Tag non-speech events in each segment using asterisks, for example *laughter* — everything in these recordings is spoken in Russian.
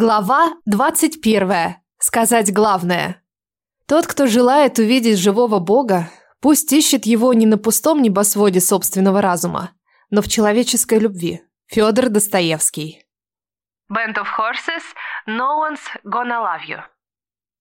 Глава 21. Сказать главное. Тот, кто желает увидеть живого Бога, пусть ищет его не на пустом небосводе собственного разума, но в человеческой любви. Федор Достоевский. Band of Horses, No One's Gonna Love You.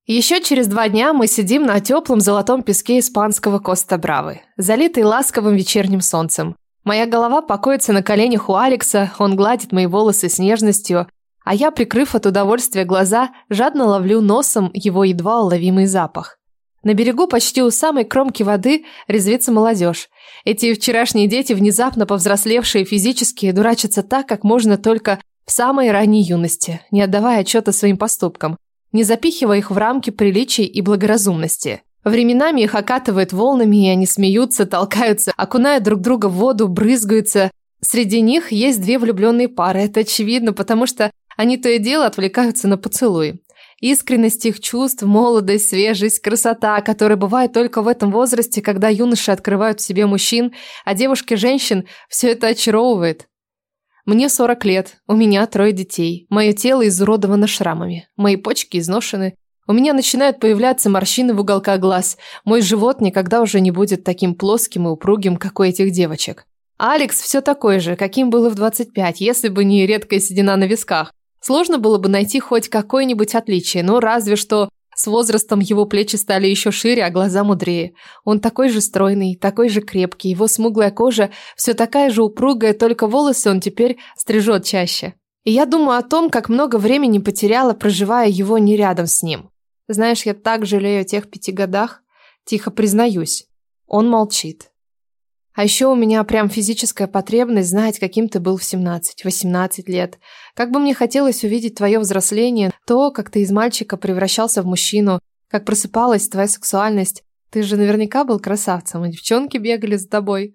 Еще через два дня мы сидим на теплом золотом песке испанского Коста-Бравы, залитый ласковым вечерним солнцем. Моя голова покоится на коленях у Алекса, он гладит мои волосы с нежностью, а я, прикрыв от удовольствия глаза, жадно ловлю носом его едва уловимый запах. На берегу почти у самой кромки воды резвится молодежь. Эти вчерашние дети, внезапно повзрослевшие физически, дурачатся так, как можно только в самой ранней юности, не отдавая отчета своим поступкам, не запихивая их в рамки приличий и благоразумности. Временами их окатывает волнами, и они смеются, толкаются, окунают друг друга в воду, брызгаются. Среди них есть две влюбленные пары, это очевидно, потому что они то и дело отвлекаются на поцелуй. Искренность их чувств, молодость, свежесть, красота, которая бывает только в этом возрасте, когда юноши открывают в себе мужчин, а девушки – женщин, все это очаровывает. Мне 40 лет, у меня трое детей, мое тело изуродовано шрамами, мои почки изношены, у меня начинают появляться морщины в уголках глаз, мой живот никогда уже не будет таким плоским и упругим, как у этих девочек. Алекс все такой же, каким был и в 25, если бы не редкая седина на висках. Сложно было бы найти хоть какое-нибудь отличие, но разве что с возрастом его плечи стали еще шире, а глаза мудрее. Он такой же стройный, такой же крепкий, его смуглая кожа все такая же упругая, только волосы он теперь стрижет чаще. И я думаю о том, как много времени потеряла, проживая его не рядом с ним. Знаешь, я так жалею о тех пяти годах. Тихо признаюсь. Он молчит. А еще у меня прям физическая потребность знать, каким ты был в 17-18 лет. Как бы мне хотелось увидеть твое взросление, то, как ты из мальчика превращался в мужчину, как просыпалась твоя сексуальность. Ты же наверняка был красавцем, и девчонки бегали за тобой.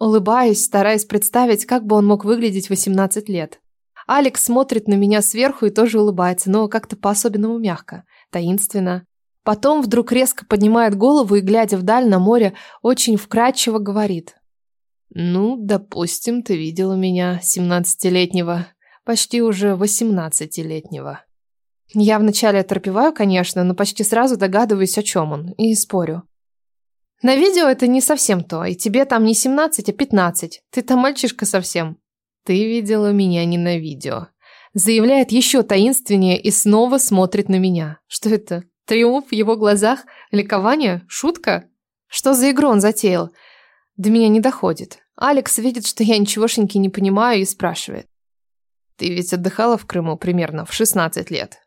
Улыбаюсь, стараясь представить, как бы он мог выглядеть в 18 лет. Алекс смотрит на меня сверху и тоже улыбается, но как-то по-особенному мягко, таинственно. Потом вдруг резко поднимает голову и, глядя вдаль на море, очень вкрадчиво говорит. Ну, допустим, ты видела меня, семнадцатилетнего, почти уже восемнадцатилетнего. Я вначале оторпеваю, конечно, но почти сразу догадываюсь, о чем он, и спорю. На видео это не совсем то, и тебе там не 17, а 15. Ты там мальчишка совсем. Ты видела меня не на видео. Заявляет еще таинственнее и снова смотрит на меня. Что это? Триумф в его глазах? Ликование? Шутка? Что за игру он затеял? До меня не доходит. Алекс видит, что я ничегошеньки не понимаю и спрашивает. Ты ведь отдыхала в Крыму примерно в 16 лет?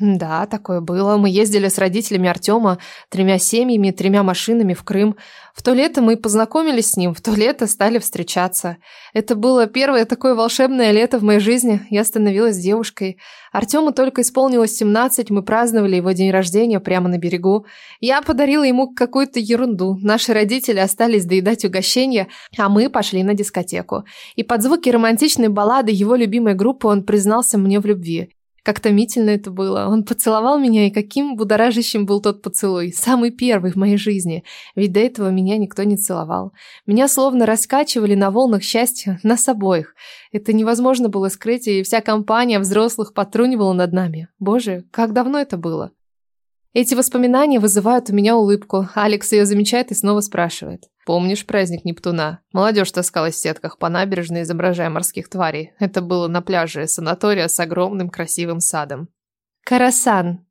Да, такое было. Мы ездили с родителями Артема, тремя семьями, тремя машинами в Крым. В то лето мы познакомились с ним, в то лето стали встречаться. Это было первое такое волшебное лето в моей жизни. Я становилась девушкой. Артему только исполнилось 17, мы праздновали его день рождения прямо на берегу. Я подарила ему какую-то ерунду. Наши родители остались доедать угощения, а мы пошли на дискотеку. И под звуки романтичной баллады его любимой группы он признался мне в любви. Как томительно это было. Он поцеловал меня, и каким будоражащим был тот поцелуй. Самый первый в моей жизни. Ведь до этого меня никто не целовал. Меня словно раскачивали на волнах счастья нас обоих. Это невозможно было скрыть, и вся компания взрослых потрунивала над нами. Боже, как давно это было. Эти воспоминания вызывают у меня улыбку. Алекс ее замечает и снова спрашивает. Помнишь праздник Нептуна? Молодежь таскалась в сетках по набережной, изображая морских тварей. Это было на пляже санатория с огромным красивым садом. Карасан.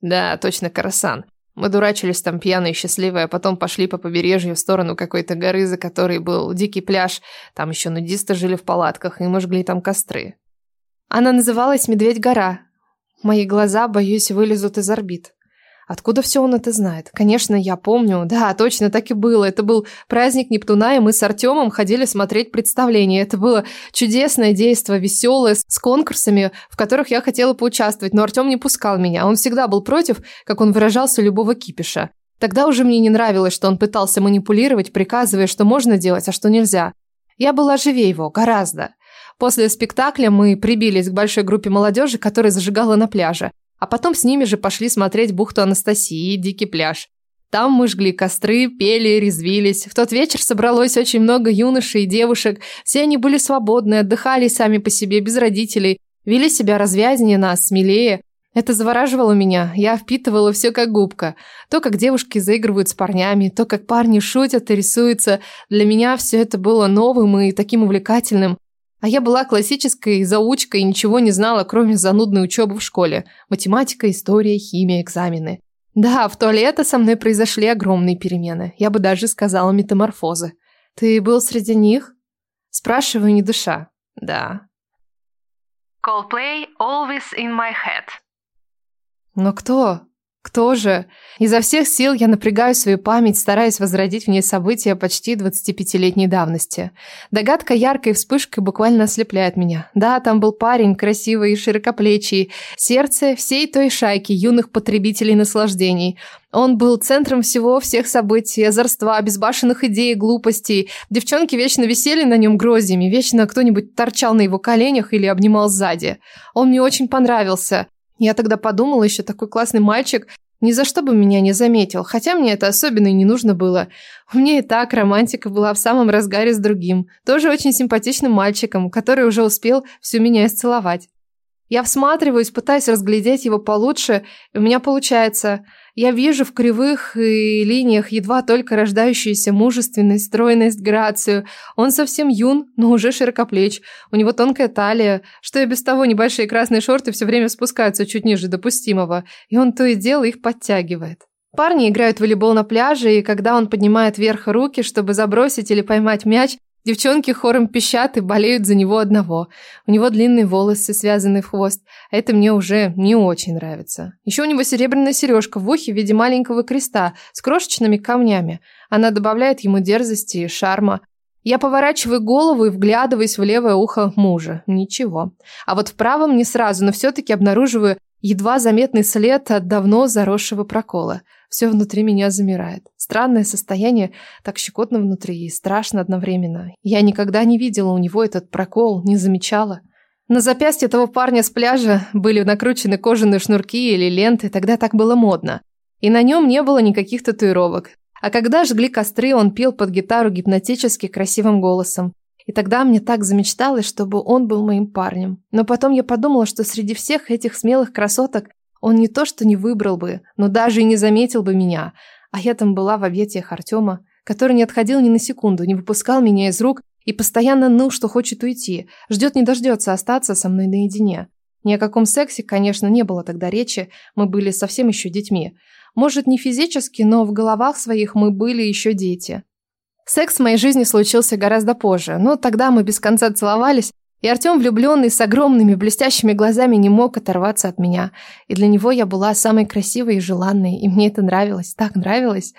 Да, точно Карасан. Мы дурачились там пьяные и счастливые, а потом пошли по побережью в сторону какой-то горы, за которой был дикий пляж. Там еще нудисты жили в палатках, и мы жгли там костры. Она называлась Медведь-гора. Мои глаза, боюсь, вылезут из орбит. Откуда все он это знает? Конечно, я помню. Да, точно так и было. Это был праздник Нептуна, и мы с Артемом ходили смотреть представление. Это было чудесное действо, веселое, с конкурсами, в которых я хотела поучаствовать, но Артем не пускал меня. Он всегда был против, как он выражался, любого кипиша. Тогда уже мне не нравилось, что он пытался манипулировать, приказывая, что можно делать, а что нельзя. Я была живее его, гораздо. После спектакля мы прибились к большой группе молодежи, которая зажигала на пляже. А потом с ними же пошли смотреть бухту Анастасии и дикий пляж. Там мы жгли костры, пели, резвились. В тот вечер собралось очень много юношей и девушек. Все они были свободны, отдыхали сами по себе, без родителей. Вели себя развязнее нас, смелее. Это завораживало меня, я впитывала все как губка. То, как девушки заигрывают с парнями, то, как парни шутят и рисуются. Для меня все это было новым и таким увлекательным. А я была классической заучкой и ничего не знала, кроме занудной учебы в школе. Математика, история, химия, экзамены. Да, в туалете со мной произошли огромные перемены. Я бы даже сказала метаморфозы. Ты был среди них? Спрашиваю, не душа. Да. Coldplay Always in my head. Но кто? Кто же? Изо всех сил я напрягаю свою память, стараясь возродить в ней события почти 25-летней давности. Догадка яркой вспышкой буквально ослепляет меня. Да, там был парень, красивый и широкоплечий, сердце всей той шайки юных потребителей наслаждений. Он был центром всего, всех событий, озорства, безбашенных идей глупостей. Девчонки вечно висели на нем гроздями, вечно кто-нибудь торчал на его коленях или обнимал сзади. Он мне очень понравился. Я тогда подумала, еще такой классный мальчик, ни за что бы меня не заметил, хотя мне это особенно и не нужно было. У меня и так романтика была в самом разгаре с другим, тоже очень симпатичным мальчиком, который уже успел всю меня исцеловать. Я всматриваюсь, пытаюсь разглядеть его получше, у меня получается. Я вижу в кривых и линиях едва только рождающуюся мужественность, стройность, грацию. Он совсем юн, но уже широкоплеч. У него тонкая талия, что и без того небольшие красные шорты все время спускаются чуть ниже допустимого, и он то и дело их подтягивает. Парни играют в волейбол на пляже, и когда он поднимает вверх руки, чтобы забросить или поймать мяч, Девчонки хором пищат и болеют за него одного. У него длинные волосы, связанные в хвост. А это мне уже не очень нравится. Еще у него серебряная сережка в ухе в виде маленького креста с крошечными камнями. Она добавляет ему дерзости и шарма. Я поворачиваю голову и вглядываюсь в левое ухо мужа. Ничего. А вот в правом не сразу, но все-таки обнаруживаю едва заметный след от давно заросшего прокола. Все внутри меня замирает. Странное состояние, так щекотно внутри и страшно одновременно. Я никогда не видела у него этот прокол, не замечала. На запястье того парня с пляжа были накручены кожаные шнурки или ленты, тогда так было модно. И на нем не было никаких татуировок. А когда жгли костры, он пел под гитару гипнотически красивым голосом. И тогда мне так замечталось, чтобы он был моим парнем. Но потом я подумала, что среди всех этих смелых красоток он не то что не выбрал бы, но даже и не заметил бы меня. А я там была в объятиях Артема, который не отходил ни на секунду, не выпускал меня из рук и постоянно ныл, что хочет уйти, ждет не дождется остаться со мной наедине. Ни о каком сексе, конечно, не было тогда речи, мы были совсем еще детьми. Может, не физически, но в головах своих мы были еще дети. Секс в моей жизни случился гораздо позже, но тогда мы без конца целовались, и Артем, влюбленный, с огромными блестящими глазами, не мог оторваться от меня. И для него я была самой красивой и желанной, и мне это нравилось, так нравилось.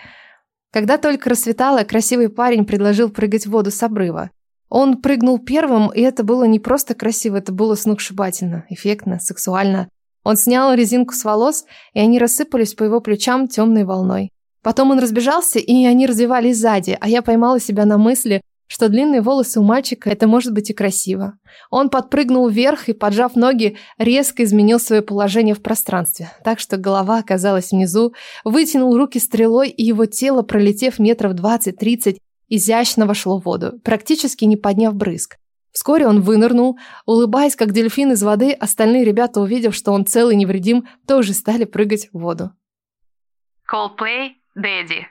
Когда только рассветало, красивый парень предложил прыгать в воду с обрыва. Он прыгнул первым, и это было не просто красиво, это было сногсшибательно, эффектно, сексуально. Он снял резинку с волос, и они рассыпались по его плечам темной волной. Потом он разбежался, и они развивались сзади, а я поймала себя на мысли, что длинные волосы у мальчика – это может быть и красиво. Он подпрыгнул вверх и, поджав ноги, резко изменил свое положение в пространстве, так что голова оказалась внизу, вытянул руки стрелой, и его тело, пролетев метров 20-30, изящно вошло в воду, практически не подняв брызг. Вскоре он вынырнул, улыбаясь, как дельфин из воды, остальные ребята, увидев, что он целый невредим, тоже стали прыгать в воду. Coldplay, Daddy.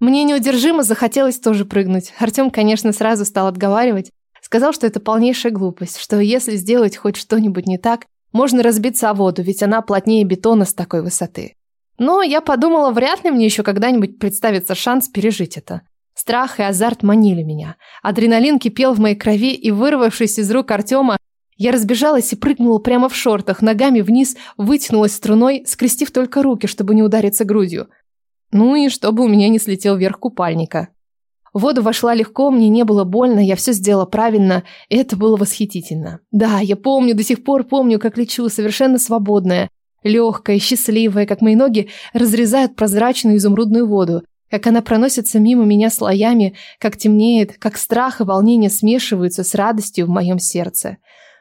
Мне неудержимо захотелось тоже прыгнуть. Артем, конечно, сразу стал отговаривать. Сказал, что это полнейшая глупость, что если сделать хоть что-нибудь не так, можно разбиться о воду, ведь она плотнее бетона с такой высоты. Но я подумала, вряд ли мне еще когда-нибудь представится шанс пережить это. Страх и азарт манили меня. Адреналин кипел в моей крови, и, вырвавшись из рук Артема, я разбежалась и прыгнула прямо в шортах, ногами вниз, вытянулась струной, скрестив только руки, чтобы не удариться грудью. Ну и чтобы у меня не слетел вверх купальника. В воду вошла легко, мне не было больно, я все сделала правильно, и это было восхитительно. Да, я помню, до сих пор помню, как лечу, совершенно свободная, легкая, счастливая, как мои ноги разрезают прозрачную изумрудную воду, как она проносится мимо меня слоями, как темнеет, как страх и волнение смешиваются с радостью в моем сердце.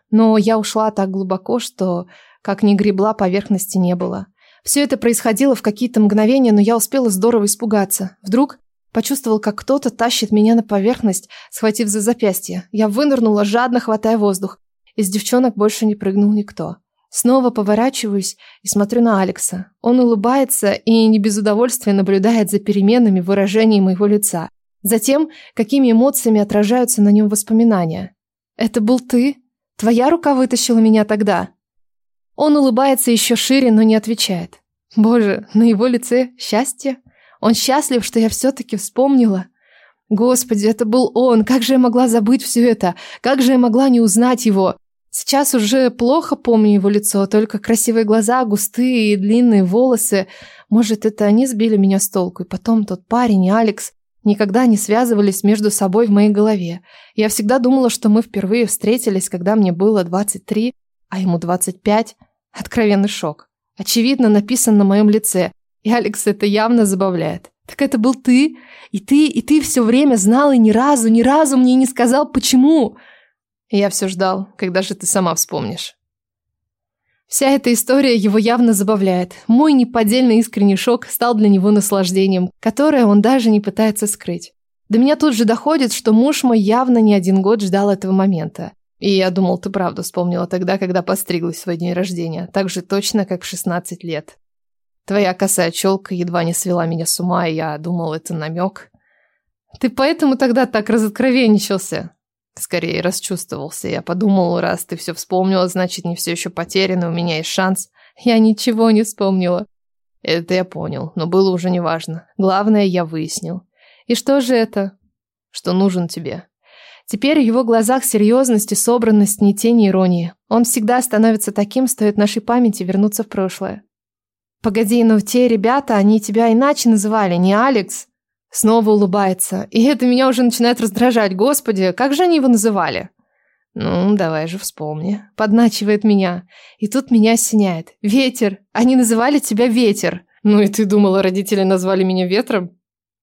Но я ушла так глубоко, что, как ни гребла, поверхности не было. Все это происходило в какие-то мгновения, но я успела здорово испугаться. Вдруг почувствовал, как кто-то тащит меня на поверхность, схватив за запястье. Я вынырнула, жадно хватая воздух. Из девчонок больше не прыгнул никто. Снова поворачиваюсь и смотрю на Алекса. Он улыбается и не без удовольствия наблюдает за переменами выражений моего лица. Затем, какими эмоциями отражаются на нем воспоминания. «Это был ты? Твоя рука вытащила меня тогда?» Он улыбается еще шире, но не отвечает. Боже, на его лице счастье. Он счастлив, что я все-таки вспомнила. Господи, это был он. Как же я могла забыть все это? Как же я могла не узнать его? Сейчас уже плохо помню его лицо, только красивые глаза, густые и длинные волосы. Может, это они сбили меня с толку, и потом тот парень и Алекс никогда не связывались между собой в моей голове. Я всегда думала, что мы впервые встретились, когда мне было 23, а ему 25. Откровенный шок. Очевидно, написан на моем лице, и Алекс это явно забавляет. Так это был ты? И ты, и ты все время знал и ни разу, ни разу мне не сказал, почему? Я все ждал, когда же ты сама вспомнишь. Вся эта история его явно забавляет. Мой неподдельный искренний шок стал для него наслаждением, которое он даже не пытается скрыть. До меня тут же доходит, что муж мой явно не один год ждал этого момента. И я думал, ты правду вспомнила тогда, когда постриглась в свой день рождения, так же точно, как в 16 лет. Твоя косая челка едва не свела меня с ума, и я думал, это намек. Ты поэтому тогда так разоткровенничался? Скорее, расчувствовался. Я подумал, раз ты все вспомнила, значит, не все еще потеряно, у меня есть шанс. Я ничего не вспомнила. Это я понял, но было уже неважно. Главное, я выяснил. И что же это? Что нужен тебе. Теперь в его глазах серьезность и собранность, ни тени иронии. Он всегда становится таким, стоит нашей памяти вернуться в прошлое. Погоди, но те ребята, они тебя иначе называли, не Алекс. Снова улыбается. И это меня уже начинает раздражать. Господи, как же они его называли? Ну, давай же вспомни. Подначивает меня. И тут меня осеняет. Ветер. Они называли тебя Ветер. Ну и ты думала, родители назвали меня Ветром?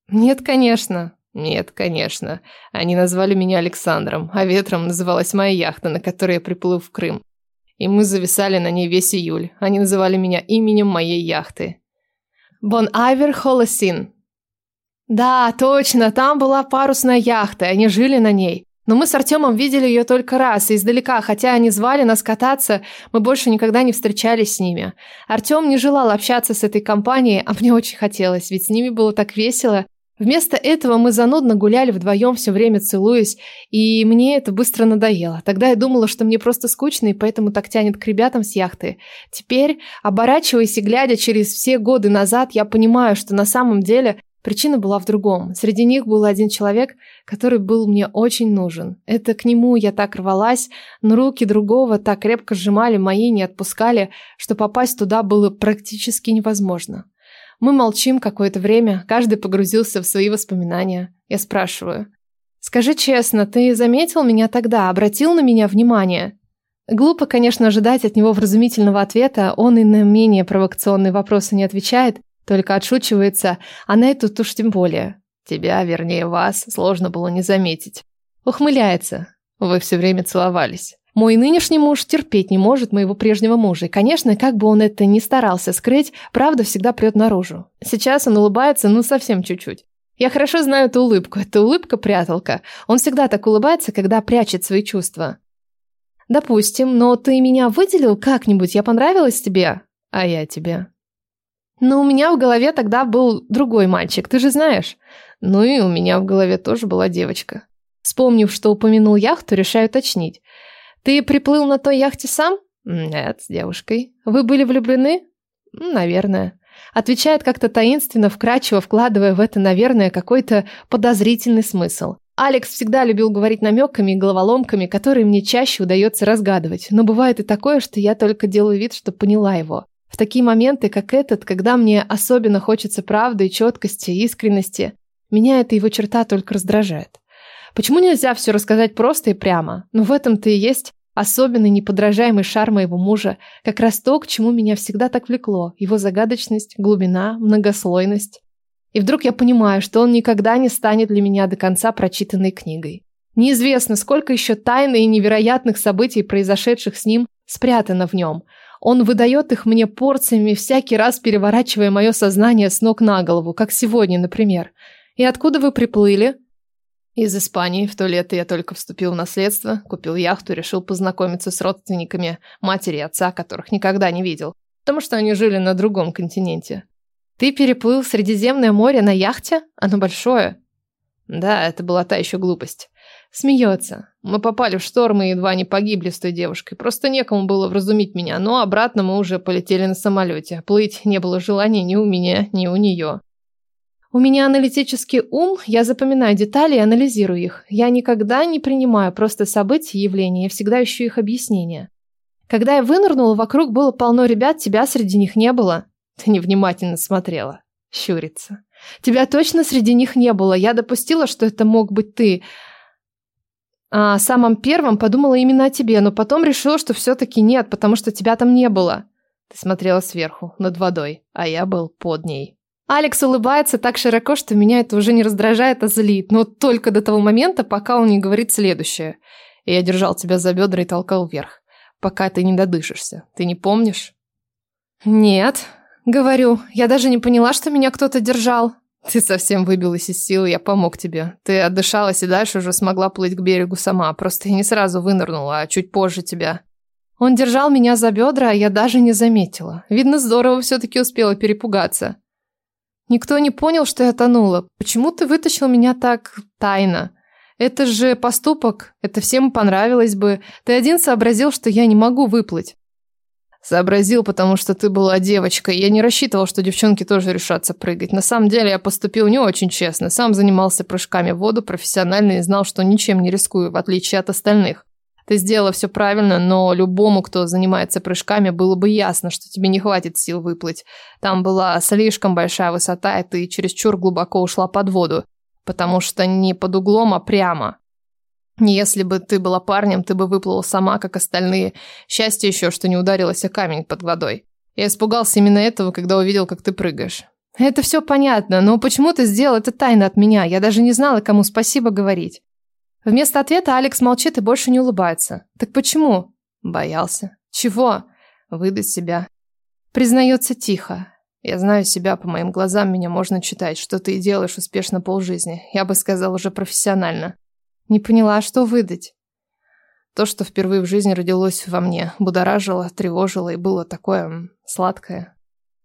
Нет, конечно. Нет, конечно. Они назвали меня Александром, а ветром называлась моя яхта, на которой я приплыл в Крым. И мы зависали на ней весь июль. Они называли меня именем моей яхты. Бон Айвер Холосин. Да, точно, там была парусная яхта, они жили на ней. Но мы с Артемом видели ее только раз, и издалека, хотя они звали нас кататься, мы больше никогда не встречались с ними. Артем не желал общаться с этой компанией, а мне очень хотелось, ведь с ними было так весело, Вместо этого мы занудно гуляли вдвоем, все время целуясь, и мне это быстро надоело. Тогда я думала, что мне просто скучно, и поэтому так тянет к ребятам с яхты. Теперь, оборачиваясь и глядя через все годы назад, я понимаю, что на самом деле причина была в другом. Среди них был один человек, который был мне очень нужен. Это к нему я так рвалась, но руки другого так крепко сжимали мои, не отпускали, что попасть туда было практически невозможно. Мы молчим какое-то время, каждый погрузился в свои воспоминания. Я спрашиваю. «Скажи честно, ты заметил меня тогда, обратил на меня внимание?» Глупо, конечно, ожидать от него вразумительного ответа, он и на менее провокационные вопросы не отвечает, только отшучивается, а на эту уж тем более. Тебя, вернее вас, сложно было не заметить. Ухмыляется. Вы все время целовались. Мой нынешний муж терпеть не может моего прежнего мужа, и, конечно, как бы он это ни старался скрыть, правда всегда прет наружу. Сейчас он улыбается, ну, совсем чуть-чуть. Я хорошо знаю эту улыбку, это улыбка-пряталка. Он всегда так улыбается, когда прячет свои чувства. Допустим, но ты меня выделил как-нибудь, я понравилась тебе? А я тебе. Но у меня в голове тогда был другой мальчик, ты же знаешь. Ну и у меня в голове тоже была девочка. Вспомнив, что упомянул яхту, решаю уточнить. Ты приплыл на той яхте сам? Нет, с девушкой. Вы были влюблены? Наверное. Отвечает как-то таинственно, вкрадчиво вкладывая в это, наверное, какой-то подозрительный смысл. Алекс всегда любил говорить намеками и головоломками, которые мне чаще удается разгадывать. Но бывает и такое, что я только делаю вид, что поняла его. В такие моменты, как этот, когда мне особенно хочется правды, четкости, искренности, меня эта его черта только раздражает. Почему нельзя все рассказать просто и прямо? Но ну, в этом-то и есть особенный неподражаемый шар моего мужа, как раз то, к чему меня всегда так влекло, его загадочность, глубина, многослойность. И вдруг я понимаю, что он никогда не станет для меня до конца прочитанной книгой. Неизвестно, сколько еще тайн и невероятных событий, произошедших с ним, спрятано в нем. Он выдает их мне порциями, всякий раз переворачивая мое сознание с ног на голову, как сегодня, например. И откуда вы приплыли? Из Испании в то лето я только вступил в наследство, купил яхту, решил познакомиться с родственниками матери и отца, которых никогда не видел, потому что они жили на другом континенте. Ты переплыл Средиземное море на яхте? Оно большое. Да, это была та еще глупость. Смеется. Мы попали в шторм и едва не погибли с той девушкой. Просто некому было вразумить меня, но обратно мы уже полетели на самолете. Плыть не было желания ни у меня, ни у нее. У меня аналитический ум, я запоминаю детали и анализирую их. Я никогда не принимаю просто события и явления, я всегда ищу их объяснения. Когда я вынырнула, вокруг было полно ребят, тебя среди них не было. Ты невнимательно смотрела. Щурится. Тебя точно среди них не было. Я допустила, что это мог быть ты. А самым первым подумала именно о тебе, но потом решила, что все-таки нет, потому что тебя там не было. Ты смотрела сверху, над водой, а я был под ней. Алекс улыбается так широко, что меня это уже не раздражает, а злит, но только до того момента, пока он не говорит следующее. Я держал тебя за бедра и толкал вверх, пока ты не додышишься. Ты не помнишь? Нет, говорю, я даже не поняла, что меня кто-то держал. Ты совсем выбилась из сил, я помог тебе. Ты отдышалась и дальше уже смогла плыть к берегу сама, просто я не сразу вынырнула, а чуть позже тебя. Он держал меня за бедра, а я даже не заметила. Видно, здорово все-таки успела перепугаться. Никто не понял, что я тонула. Почему ты вытащил меня так тайно? Это же поступок, это всем понравилось бы. Ты один сообразил, что я не могу выплыть. Сообразил, потому что ты была девочкой. Я не рассчитывал, что девчонки тоже решатся прыгать. На самом деле я поступил не очень честно. Сам занимался прыжками в воду профессионально и знал, что ничем не рискую, в отличие от остальных. Ты сделала все правильно, но любому, кто занимается прыжками, было бы ясно, что тебе не хватит сил выплыть. Там была слишком большая высота, и ты чересчур глубоко ушла под воду. Потому что не под углом, а прямо. Если бы ты была парнем, ты бы выплыла сама, как остальные. Счастье еще, что не ударилась о камень под водой. Я испугался именно этого, когда увидел, как ты прыгаешь. Это все понятно, но почему ты сделал это тайно от меня? Я даже не знала, кому спасибо говорить. Вместо ответа Алекс молчит и больше не улыбается. Так почему? Боялся. Чего? Выдать себя. Признается тихо. Я знаю себя, по моим глазам меня можно читать, что ты делаешь успешно полжизни. Я бы сказал, уже профессионально. Не поняла, что выдать. То, что впервые в жизни родилось во мне, будоражило, тревожило и было такое сладкое.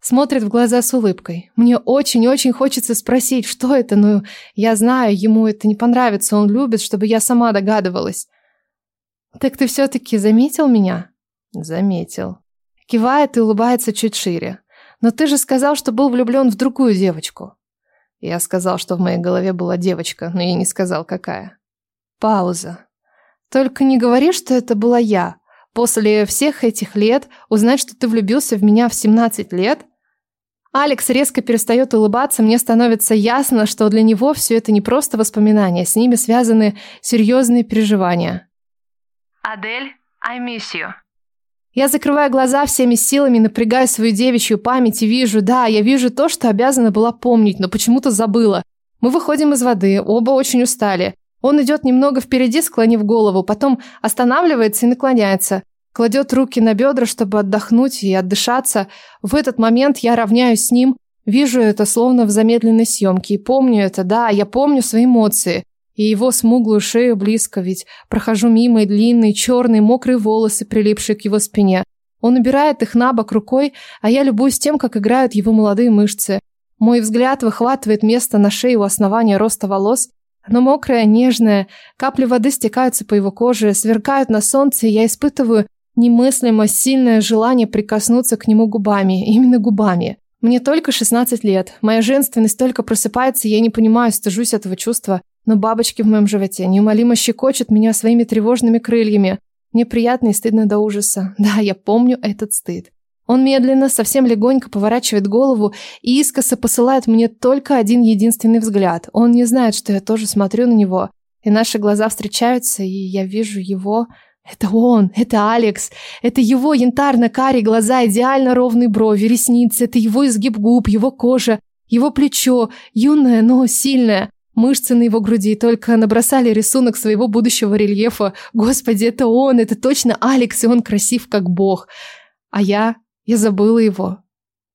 Смотрит в глаза с улыбкой. Мне очень-очень хочется спросить, что это, но я знаю, ему это не понравится, он любит, чтобы я сама догадывалась. Так ты все-таки заметил меня? Заметил. Кивает и улыбается чуть шире. Но ты же сказал, что был влюблен в другую девочку. Я сказал, что в моей голове была девочка, но я не сказал, какая. Пауза. Только не говори, что это была я. После всех этих лет узнать, что ты влюбился в меня в 17 лет, Алекс резко перестает улыбаться, мне становится ясно, что для него все это не просто воспоминания, с ними связаны серьезные переживания. Адель, I miss you. Я закрываю глаза всеми силами, напрягаю свою девичью память и вижу, да, я вижу то, что обязана была помнить, но почему-то забыла. Мы выходим из воды, оба очень устали. Он идет немного впереди, склонив голову, потом останавливается и наклоняется. Кладет руки на бедра, чтобы отдохнуть и отдышаться. В этот момент я равняюсь с ним, вижу это словно в замедленной съемке. И помню это, да, я помню свои эмоции. И его смуглую шею близко, ведь прохожу мимо и длинные, черные, мокрые волосы, прилипшие к его спине. Он убирает их на бок рукой, а я любуюсь тем, как играют его молодые мышцы. Мой взгляд выхватывает место на шее у основания роста волос, оно мокрое, нежное, капли воды стекаются по его коже, сверкают на солнце, и я испытываю немыслимо сильное желание прикоснуться к нему губами, именно губами. Мне только 16 лет, моя женственность только просыпается, я не понимаю, стыжусь этого чувства, но бабочки в моем животе неумолимо щекочут меня своими тревожными крыльями. Мне приятно и стыдно до ужаса. *laughs* Да, я помню этот стыд. Он медленно, совсем легонько поворачивает голову и искоса посылает мне только один единственный взгляд. Он не знает, что я тоже смотрю на него. И наши глаза встречаются, и я вижу его это он, это Алекс, это его янтарно-карие глаза, идеально ровные брови, ресницы, это его изгиб губ, его кожа, его плечо, юное, но сильное. Мышцы на его груди только набросали рисунок своего будущего рельефа. Господи, это он, это точно Алекс, и он красив как бог. А я, я забыла его.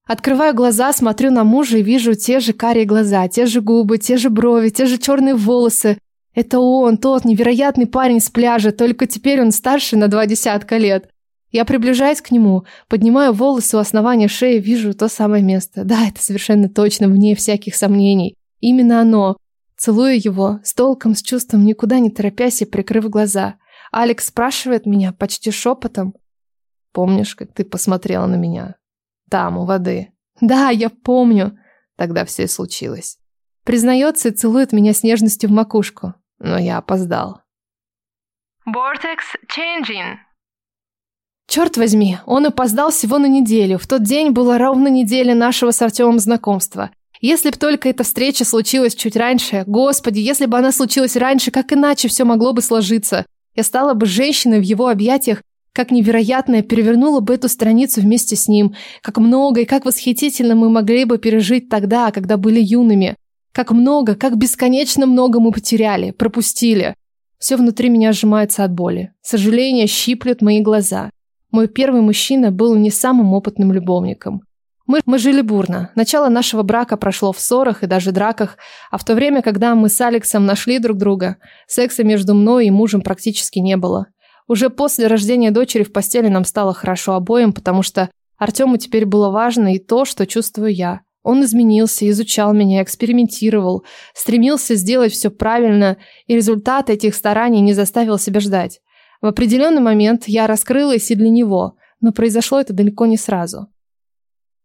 Открываю глаза, смотрю на мужа и вижу те же карие глаза, те же губы, те же брови, те же черные волосы. Это он, тот невероятный парень с пляжа, только теперь он старше на два десятка лет. Я приближаюсь к нему, поднимаю волосы у основания шеи, вижу то самое место. Да, это совершенно точно, вне всяких сомнений. Именно оно. Целую его, с толком, с чувством, никуда не торопясь и прикрыв глаза. Алекс спрашивает меня почти шепотом. «Помнишь, как ты посмотрела на меня? Там, у воды?» «Да, я помню». Тогда все и случилось. Признается и целует меня с нежностью в макушку. Но я опоздал. Vortex changing. Черт возьми, он опоздал всего на неделю. В тот день была ровно неделя нашего с Артемом знакомства. Если б только эта встреча случилась чуть раньше, господи, если бы она случилась раньше, как иначе все могло бы сложиться? Я стала бы женщиной в его объятиях, как невероятно я перевернула бы эту страницу вместе с ним, как много и как восхитительно мы могли бы пережить тогда, когда были юными. Как много, как бесконечно много мы потеряли, пропустили. Все внутри меня сжимается от боли. Сожаление щиплет мои глаза. Мой первый мужчина был не самым опытным любовником. Мы, мы жили бурно. Начало нашего брака прошло в ссорах и даже драках, а в то время, когда мы с Алексом нашли друг друга, секса между мной и мужем практически не было. Уже после рождения дочери в постели нам стало хорошо обоим, потому что Артему теперь было важно и то, что чувствую я. Он изменился, изучал меня, экспериментировал, стремился сделать все правильно, и результат этих стараний не заставил себя ждать. В определенный момент я раскрылась и для него, но произошло это далеко не сразу.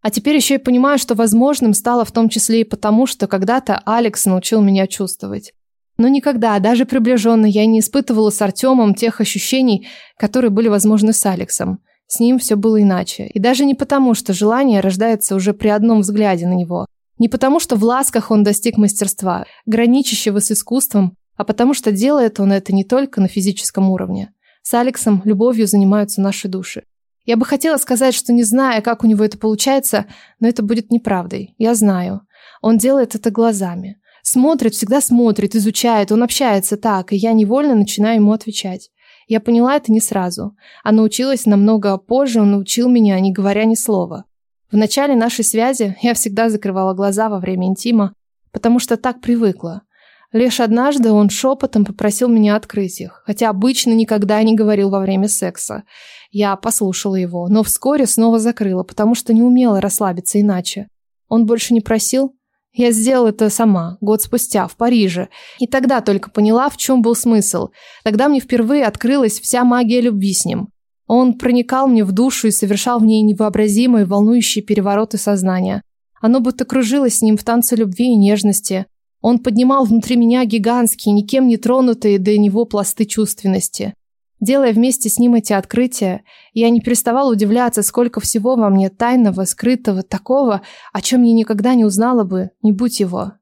А теперь еще и понимаю, что возможным стало в том числе и потому, что когда-то Алекс научил меня чувствовать. Но никогда, даже приближенно, я не испытывала с Артемом тех ощущений, которые были возможны с Алексом. С ним все было иначе. И даже не потому, что желание рождается уже при одном взгляде на него. Не потому, что в ласках он достиг мастерства, граничащего с искусством, а потому что делает он это не только на физическом уровне. С Алексом любовью занимаются наши души. Я бы хотела сказать, что не знаю, как у него это получается, но это будет неправдой. Я знаю. Он делает это глазами. Смотрит, всегда смотрит, изучает, он общается так, и я невольно начинаю ему отвечать. Я поняла это не сразу, а научилась намного позже, он научил меня, не говоря ни слова. В начале нашей связи я всегда закрывала глаза во время интима, потому что так привыкла. Лишь однажды он шепотом попросил меня открыть их, хотя обычно никогда не говорил во время секса. Я послушала его, но вскоре снова закрыла, потому что не умела расслабиться иначе. Он больше не просил. Я сделала это сама, год спустя, в Париже. И тогда только поняла, в чем был смысл. Тогда мне впервые открылась вся магия любви с ним. Он проникал мне в душу и совершал в ней невообразимые, волнующие перевороты сознания. Оно будто кружилось с ним в танце любви и нежности – он поднимал внутри меня гигантские, никем не тронутые до него пласты чувственности. Делая вместе с ним эти открытия, я не переставала удивляться, сколько всего во мне тайного, скрытого, такого, о чем я никогда не узнала бы, не будь его.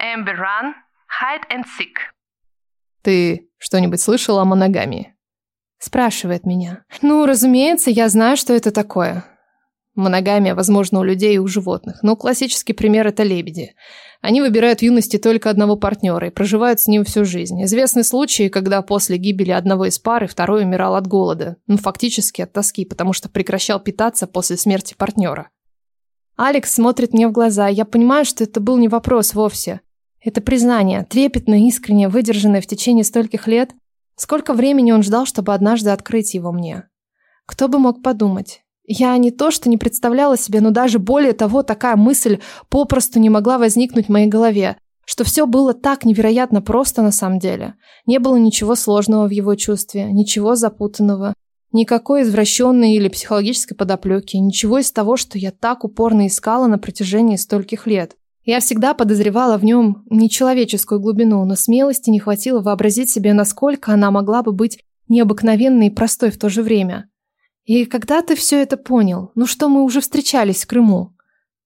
Amber Run, Hide and Seek. Ты что-нибудь слышала о моногамии? Спрашивает меня. Ну, разумеется, я знаю, что это такое. Моногамия, возможно, у людей и у животных, но классический пример – это лебеди. Они выбирают в юности только одного партнера и проживают с ним всю жизнь. Известны случаи, когда после гибели одного из пары второй умирал от голода, ну фактически от тоски, потому что прекращал питаться после смерти партнера. Алекс смотрит мне в глаза, я понимаю, что это был не вопрос вовсе. Это признание, трепетное, искреннее, выдержанное в течение стольких лет. Сколько времени он ждал, чтобы однажды открыть его мне? Кто бы мог подумать? Я не то, что не представляла себе, но даже более того, такая мысль попросту не могла возникнуть в моей голове, что все было так невероятно просто на самом деле. Не было ничего сложного в его чувстве, ничего запутанного, никакой извращенной или психологической подоплеки, ничего из того, что я так упорно искала на протяжении стольких лет. Я всегда подозревала в нем нечеловеческую глубину, но смелости не хватило вообразить себе, насколько она могла бы быть необыкновенной и простой в то же время. И когда ты все это понял? Ну что, мы уже встречались в Крыму?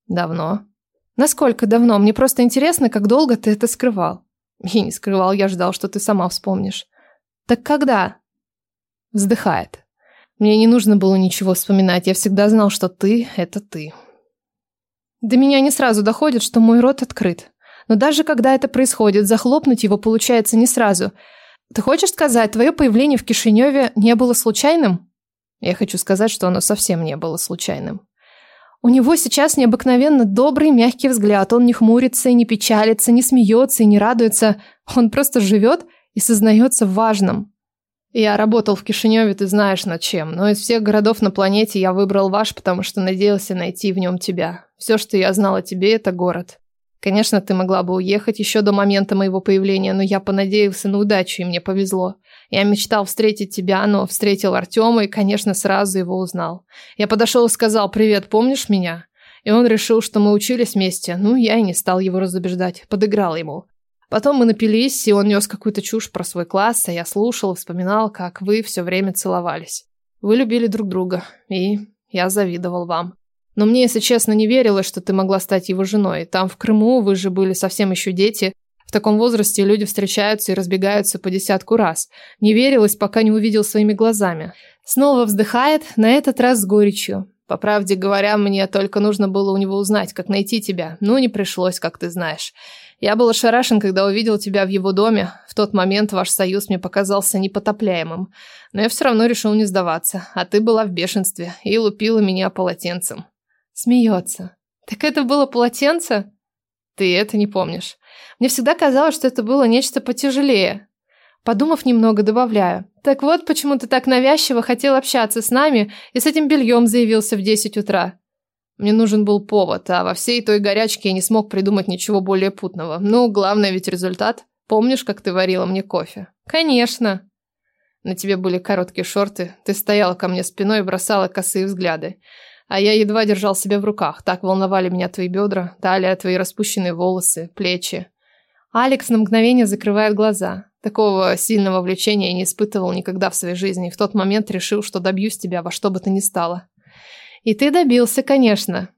Давно. Насколько давно? Мне просто интересно, как долго ты это скрывал. И не скрывал, я ждал, что ты сама вспомнишь. Так когда? Вздыхает. Мне не нужно было ничего вспоминать, я всегда знал, что ты – это ты. До меня не сразу доходит, что мой рот открыт. Но даже когда это происходит, захлопнуть его получается не сразу. Ты хочешь сказать, твое появление в Кишиневе не было случайным? Я хочу сказать, что оно совсем не было случайным. У него сейчас необыкновенно добрый, мягкий взгляд. Он не хмурится и не печалится, не смеется и не радуется. Он просто живет и сознается важным. Я работал в Кишиневе, ты знаешь над чем, но из всех городов на планете я выбрал ваш, потому что надеялся найти в нем тебя. Все, что я знал о тебе, это город. Конечно, ты могла бы уехать еще до момента моего появления, но я понадеялся на удачу, и мне повезло. Я мечтал встретить тебя, но встретил Артема и, конечно, сразу его узнал. Я подошел и сказал «Привет, помнишь меня?» И он решил, что мы учились вместе. Ну, я и не стал его разубеждать, подыграл ему. Потом мы напились, и он нес какую-то чушь про свой класс, а я слушал и вспоминал, как вы все время целовались. Вы любили друг друга, и я завидовал вам. Но мне, если честно, не верилось, что ты могла стать его женой. Там, в Крыму, вы же были совсем еще дети. В таком возрасте люди встречаются и разбегаются по десятку раз. Не верилось, пока не увидел своими глазами. Снова вздыхает, на этот раз с горечью. По правде говоря, мне только нужно было у него узнать, как найти тебя. Ну, не пришлось, как ты знаешь. Я был ошарашен, когда увидел тебя в его доме. В тот момент ваш союз мне показался непотопляемым. Но я все равно решил не сдаваться. А ты была в бешенстве и лупила меня полотенцем. Смеется. Так это было полотенце? Ты это не помнишь. Мне всегда казалось, что это было нечто потяжелее. Подумав немного, добавляю. Так вот, почему ты так навязчиво хотел общаться с нами и с этим бельем заявился в 10 утра. Мне нужен был повод, а во всей той горячке я не смог придумать ничего более путного. Ну, главное ведь результат. Помнишь, как ты варила мне кофе? Конечно. На тебе были короткие шорты, ты стояла ко мне спиной и бросала косые взгляды. А я едва держал себя в руках, так волновали меня твои бедра, талия, твои распущенные волосы, плечи. Алекс на мгновение закрывает глаза. Такого сильного влечения я не испытывал никогда в своей жизни, и в тот момент решил, что добьюсь тебя во что бы то ни стало. И ты добился, конечно.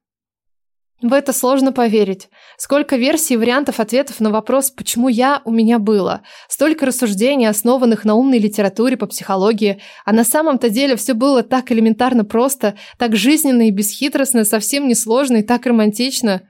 В это сложно поверить. Сколько версий и вариантов ответов на вопрос «почему я?» у меня было. Столько рассуждений, основанных на умной литературе по психологии. А на самом-то деле все было так элементарно просто, так жизненно и бесхитростно, совсем не сложно и так романтично.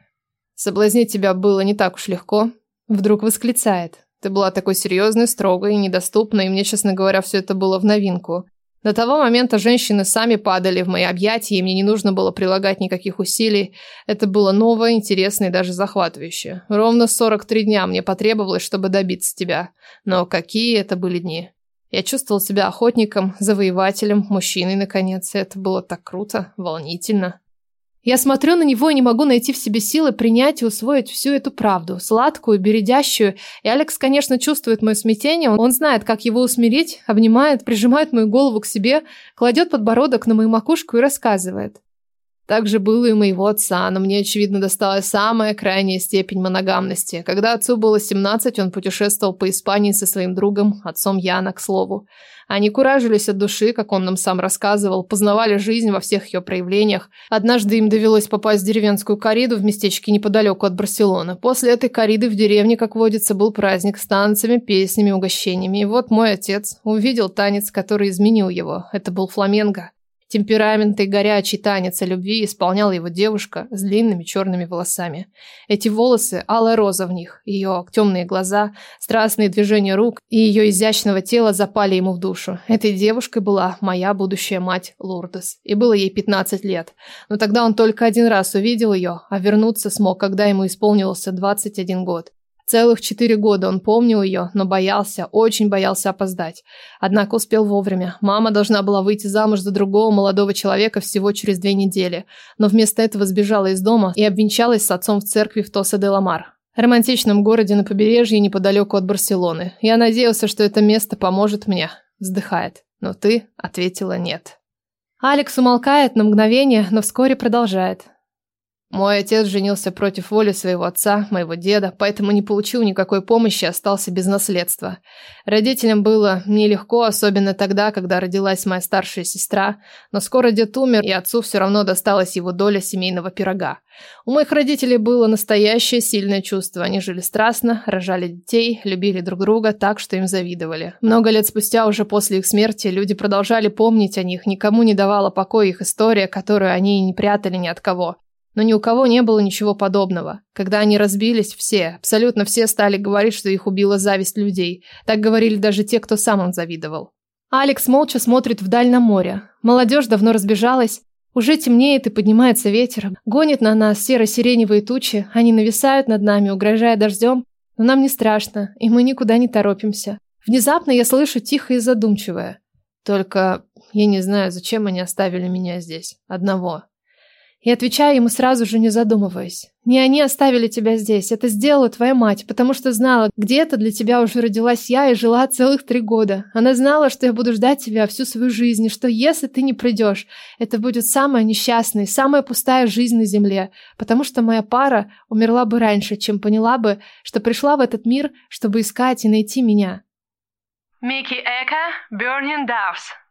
Соблазнить тебя было не так уж легко. Вдруг восклицает. Ты была такой серьезной, строгой недоступной, и мне, честно говоря, все это было в новинку. До того момента женщины сами падали в мои объятия, и мне не нужно было прилагать никаких усилий. Это было новое, интересное и даже захватывающее. Ровно 43 дня мне потребовалось, чтобы добиться тебя. Но какие это были дни. Я чувствовал себя охотником, завоевателем, мужчиной, наконец. Это было так круто, волнительно. Я смотрю на него и не могу найти в себе силы принять и усвоить всю эту правду, сладкую, бередящую. И Алекс, конечно, чувствует мое смятение, он знает, как его усмирить, обнимает, прижимает мою голову к себе, кладет подбородок на мою макушку и рассказывает. Так же было и у моего отца, но мне, очевидно, досталась самая крайняя степень моногамности. Когда отцу было 17, он путешествовал по Испании со своим другом, отцом Яна, к слову. Они куражились от души, как он нам сам рассказывал, познавали жизнь во всех ее проявлениях. Однажды им довелось попасть в деревенскую кориду в местечке неподалеку от Барселоны. После этой кориды в деревне, как водится, был праздник с танцами, песнями, угощениями. И вот мой отец увидел танец, который изменил его. Это был фламенго. Темпераментный горячий танец о любви исполняла его девушка с длинными черными волосами. Эти волосы, алая роза в них, ее темные глаза, страстные движения рук и ее изящного тела запали ему в душу. Этой девушкой была моя будущая мать Лурдес, и было ей 15 лет. Но тогда он только один раз увидел ее, а вернуться смог, когда ему исполнился 21 год. Целых четыре года он помнил ее, но боялся, очень боялся опоздать. Однако успел вовремя. Мама должна была выйти замуж за другого молодого человека всего через две недели, но вместо этого сбежала из дома и обвенчалась с отцом в церкви в Тоса-де-Ламар. Романтичном городе на побережье неподалеку от Барселоны. Я надеялся, что это место поможет мне. Вздыхает. Но ты ответила нет. Алекс умолкает на мгновение, но вскоре продолжает. Мой отец женился против воли своего отца, моего деда, поэтому не получил никакой помощи и остался без наследства. Родителям было нелегко, особенно тогда, когда родилась моя старшая сестра, но скоро дед умер, и отцу все равно досталась его доля семейного пирога. У моих родителей было настоящее сильное чувство. Они жили страстно, рожали детей, любили друг друга так, что им завидовали. Много лет спустя, уже после их смерти, люди продолжали помнить о них, никому не давала покоя их история, которую они не прятали ни от кого. Но ни у кого не было ничего подобного. Когда они разбились, все, абсолютно все стали говорить, что их убила зависть людей. Так говорили даже те, кто сам им завидовал. Алекс молча смотрит вдаль на море. Молодежь давно разбежалась. Уже темнеет и поднимается ветер, гонит на нас серо-сиреневые тучи, они нависают над нами, угрожая дождем, но нам не страшно, и мы никуда не торопимся. Внезапно я слышу тихое и задумчивое. Только я не знаю, зачем они оставили меня здесь, одного. И отвечаю ему сразу же, не задумываясь. Не они оставили тебя здесь, это сделала твоя мать, потому что знала, где-то для тебя уже родилась я и жила целых три года. Она знала, что я буду ждать тебя всю свою жизнь, и что если ты не придешь, это будет самая несчастная, самая пустая жизнь на земле, потому что моя пара умерла бы раньше, чем поняла бы, что пришла в этот мир, чтобы искать и найти меня. Микки Эка, Burning Doves.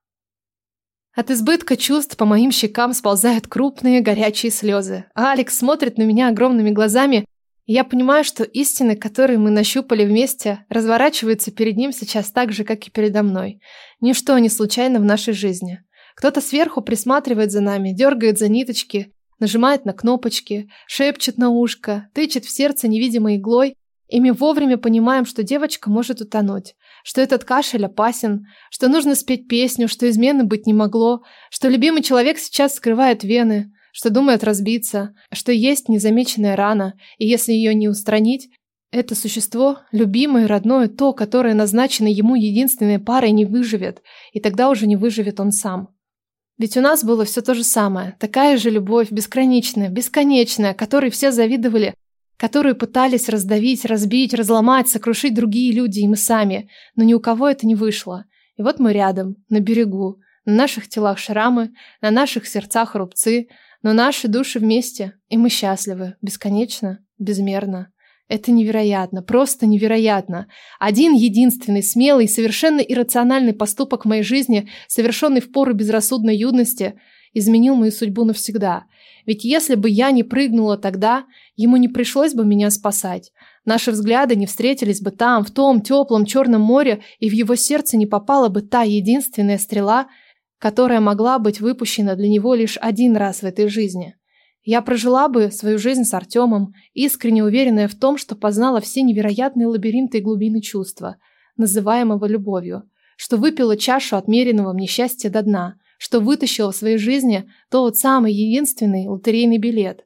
От избытка чувств по моим щекам сползают крупные горячие слезы. А Алекс смотрит на меня огромными глазами, и я понимаю, что истины, которые мы нащупали вместе, разворачиваются перед ним сейчас так же, как и передо мной. Ничто не случайно в нашей жизни. Кто-то сверху присматривает за нами, дергает за ниточки, нажимает на кнопочки, шепчет на ушко, тычет в сердце невидимой иглой, и мы вовремя понимаем, что девочка может утонуть что этот кашель опасен, что нужно спеть песню, что измены быть не могло, что любимый человек сейчас скрывает вены, что думает разбиться, что есть незамеченная рана, и если ее не устранить, это существо, любимое, родное, то, которое назначено ему единственной парой, не выживет, и тогда уже не выживет он сам. Ведь у нас было все то же самое, такая же любовь, безграничная, бесконечная, которой все завидовали, которую пытались раздавить, разбить, разломать, сокрушить другие люди и мы сами, но ни у кого это не вышло. И вот мы рядом, на берегу, на наших телах шрамы, на наших сердцах рубцы, но наши души вместе, и мы счастливы, бесконечно, безмерно. Это невероятно, просто невероятно. Один единственный смелый, совершенно иррациональный поступок в моей жизни, совершенный в пору безрассудной юности, изменил мою судьбу навсегда. Ведь если бы я не прыгнула тогда, ему не пришлось бы меня спасать. Наши взгляды не встретились бы там, в том теплом Черном море, и в его сердце не попала бы та единственная стрела, которая могла быть выпущена для него лишь один раз в этой жизни. Я прожила бы свою жизнь с Артемом, искренне уверенная в том, что познала все невероятные лабиринты и глубины чувства, называемого любовью, что выпила чашу отмеренного мне счастья до дна – что вытащил в своей жизни тот самый единственный лотерейный билет.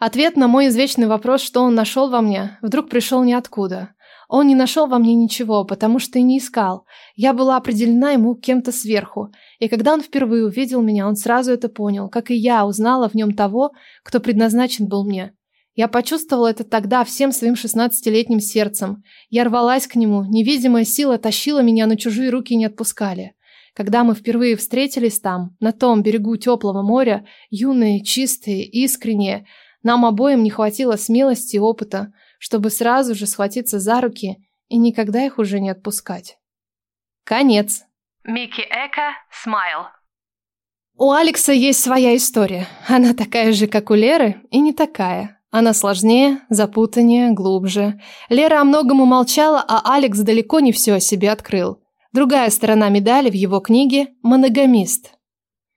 Ответ на мой извечный вопрос, что он нашел во мне, вдруг пришел ниоткуда. Он не нашел во мне ничего, потому что и не искал. Я была определена ему кем-то сверху. И когда он впервые увидел меня, он сразу это понял, как и я узнала в нем того, кто предназначен был мне. Я почувствовала это тогда всем своим шестнадцатилетним сердцем. Я рвалась к нему, невидимая сила тащила меня, но чужие руки не отпускали. Когда мы впервые встретились там, на том берегу теплого моря, юные, чистые, искренние, нам обоим не хватило смелости и опыта, чтобы сразу же схватиться за руки и никогда их уже не отпускать. Конец. Микки Эка, Смайл. У Алекса есть своя история. Она такая же, как у Леры, и не такая. Она сложнее, запутаннее, глубже. Лера о многом умолчала, а Алекс далеко не все о себе открыл. Другая сторона медали в его книге «Моногамист».